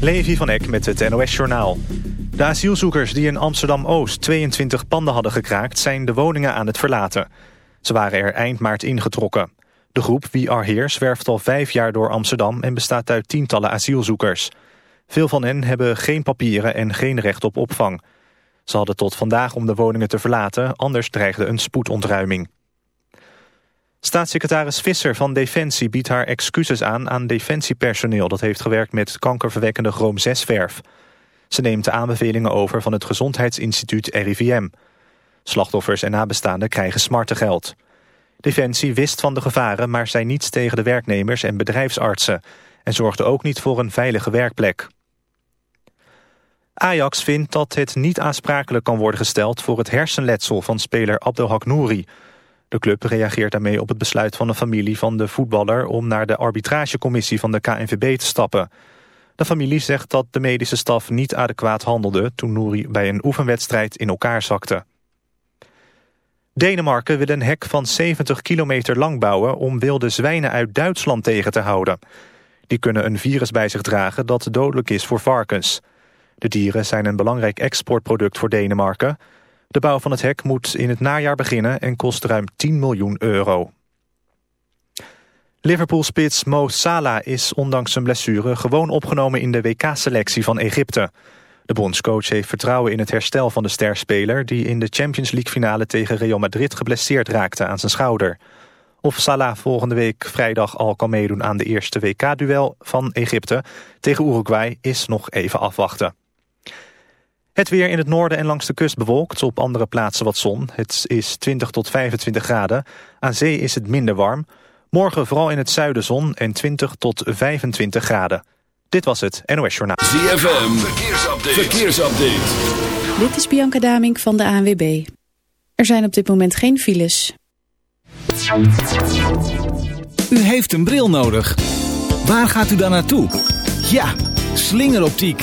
Levi van Eck met het NOS-journaal. De asielzoekers die in Amsterdam-Oost 22 panden hadden gekraakt... zijn de woningen aan het verlaten. Ze waren er eind maart ingetrokken. De groep Wie Are Here zwerft al vijf jaar door Amsterdam... en bestaat uit tientallen asielzoekers. Veel van hen hebben geen papieren en geen recht op opvang. Ze hadden tot vandaag om de woningen te verlaten... anders dreigde een spoedontruiming. Staatssecretaris Visser van Defensie biedt haar excuses aan aan defensiepersoneel dat heeft gewerkt met kankerverwekkende chroom-6-verf. Ze neemt de aanbevelingen over van het Gezondheidsinstituut RIVM. Slachtoffers en nabestaanden krijgen smartengeld. Defensie wist van de gevaren, maar zei niets tegen de werknemers en bedrijfsartsen en zorgde ook niet voor een veilige werkplek. Ajax vindt dat het niet aansprakelijk kan worden gesteld voor het hersenletsel van speler Abdelhak Nouri. De club reageert daarmee op het besluit van de familie van de voetballer... om naar de arbitragecommissie van de KNVB te stappen. De familie zegt dat de medische staf niet adequaat handelde... toen Nouri bij een oefenwedstrijd in elkaar zakte. Denemarken wil een hek van 70 kilometer lang bouwen... om wilde zwijnen uit Duitsland tegen te houden. Die kunnen een virus bij zich dragen dat dodelijk is voor varkens. De dieren zijn een belangrijk exportproduct voor Denemarken... De bouw van het hek moet in het najaar beginnen en kost ruim 10 miljoen euro. Liverpool-spits Mo Salah is ondanks zijn blessure gewoon opgenomen in de WK-selectie van Egypte. De bondscoach heeft vertrouwen in het herstel van de sterspeler... die in de Champions League-finale tegen Real Madrid geblesseerd raakte aan zijn schouder. Of Salah volgende week vrijdag al kan meedoen aan de eerste WK-duel van Egypte... tegen Uruguay is nog even afwachten. Het weer in het noorden en langs de kust bewolkt. Op andere plaatsen wat zon. Het is 20 tot 25 graden. Aan zee is het minder warm. Morgen vooral in het zuiden zon en 20 tot 25 graden. Dit was het NOS Journaal. ZFM, verkeersupdate. verkeersupdate. Dit is Bianca Damink van de ANWB. Er zijn op dit moment geen files. U heeft een bril nodig. Waar gaat u dan naartoe? Ja, slingeroptiek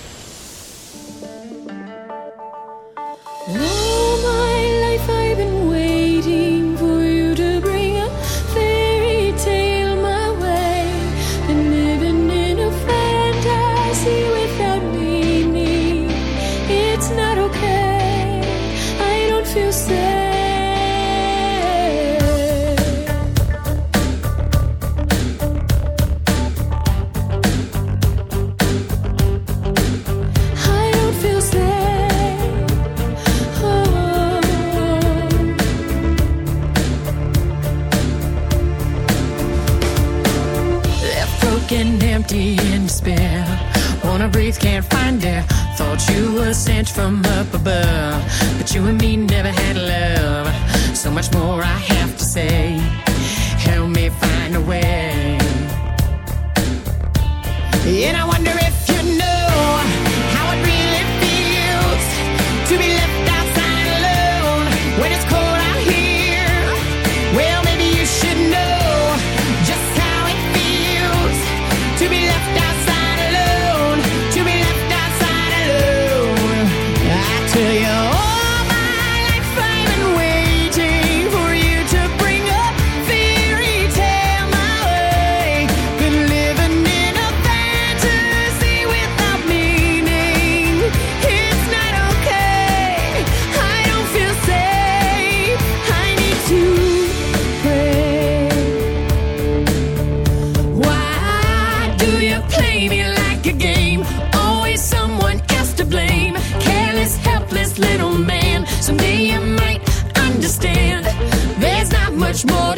You were sent from up above. But you and me never had love. So much more I have to say. Much more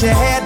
that you had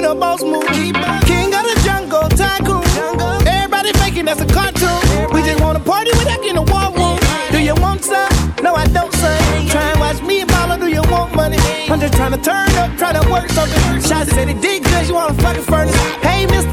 With a boss move. King of the jungle, tycoon. Everybody faking that's a cartoon. We just wanna party without getting a war room. Do you want some? No, I don't, son. Try and watch me mama, do you want money? I'm just trying to turn up, try to work something. Shots said it did good, you wanna fucking furnace. Hey, mister,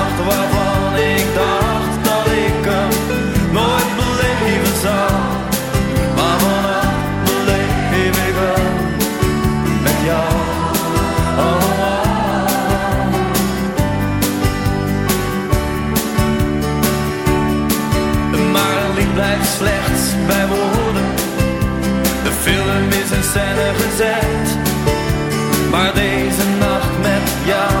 Maar deze nacht met jou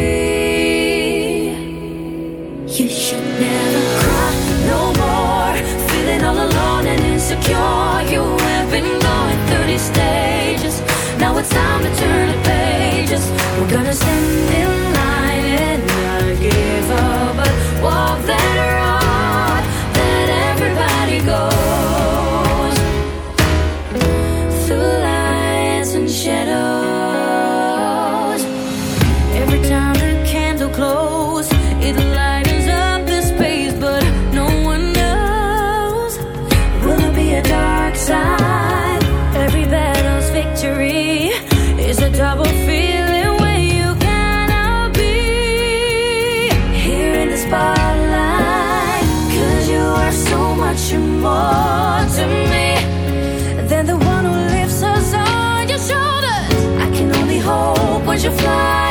insecure. You have been going through these stages. Now it's time to turn the pages. We're gonna stand in line and not give up, but walk that road. fly.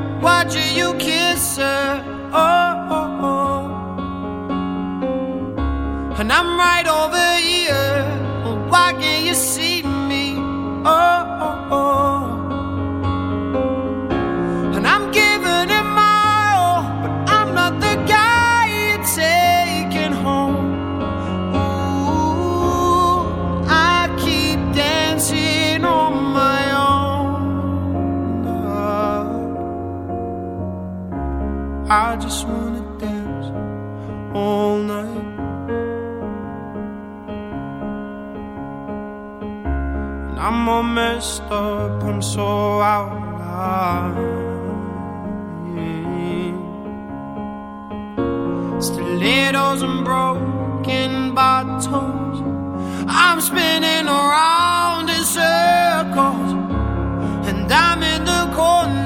watching you kiss her. Oh, oh, oh. and I'm right over here. Why can't you see me? Oh, oh, oh. I just wanna dance all night. And I'm all messed up, I'm so out of line. Stilettos and broken bottles. I'm spinning around in circles. And I'm in the corner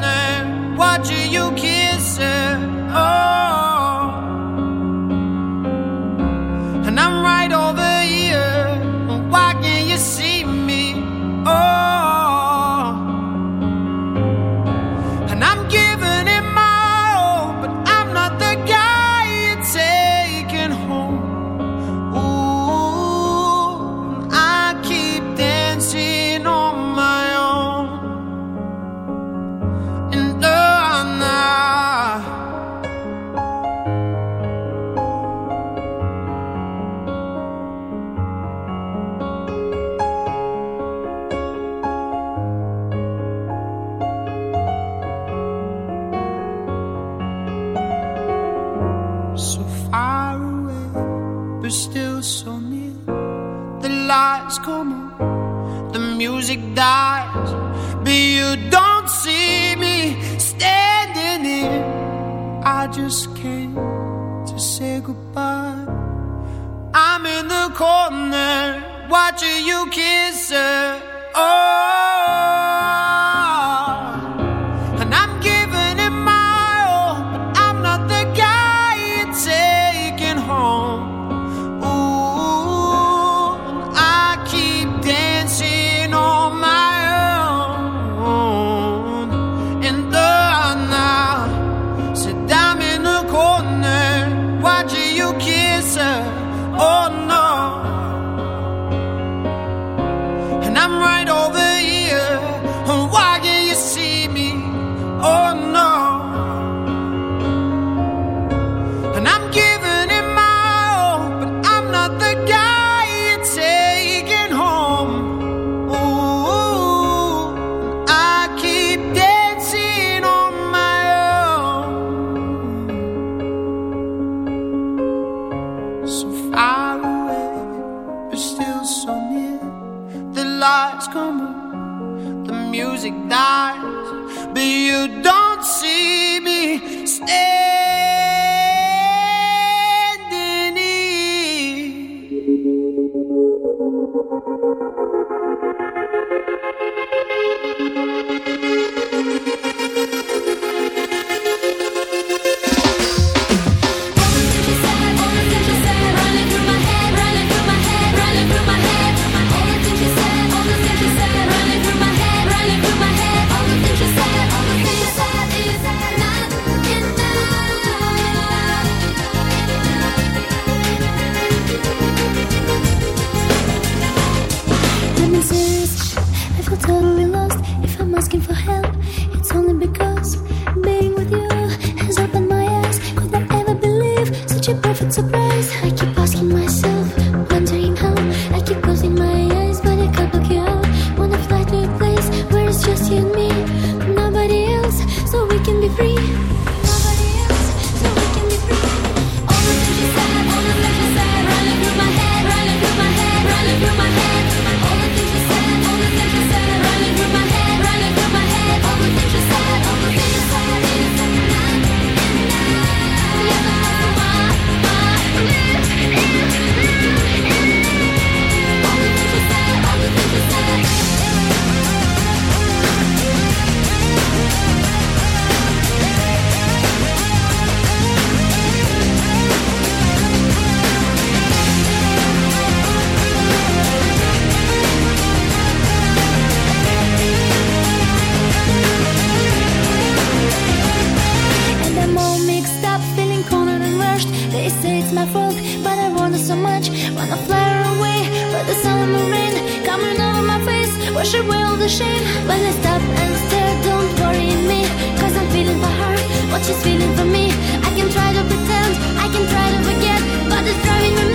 wash away all the shame When I stop and stare, don't worry me Cause I'm feeling for her, what she's feeling for me. I can try to pretend, I can try to forget But it's driving me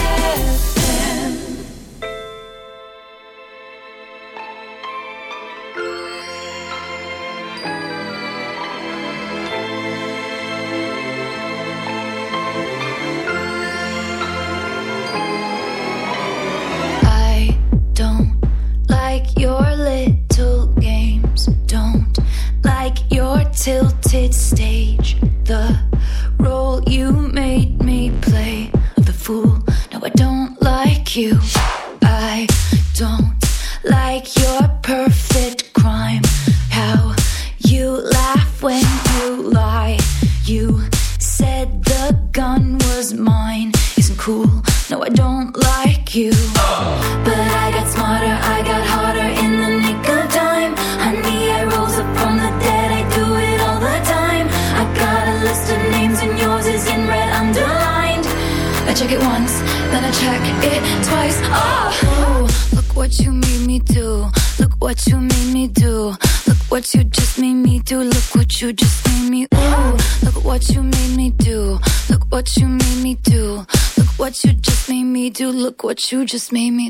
you just made me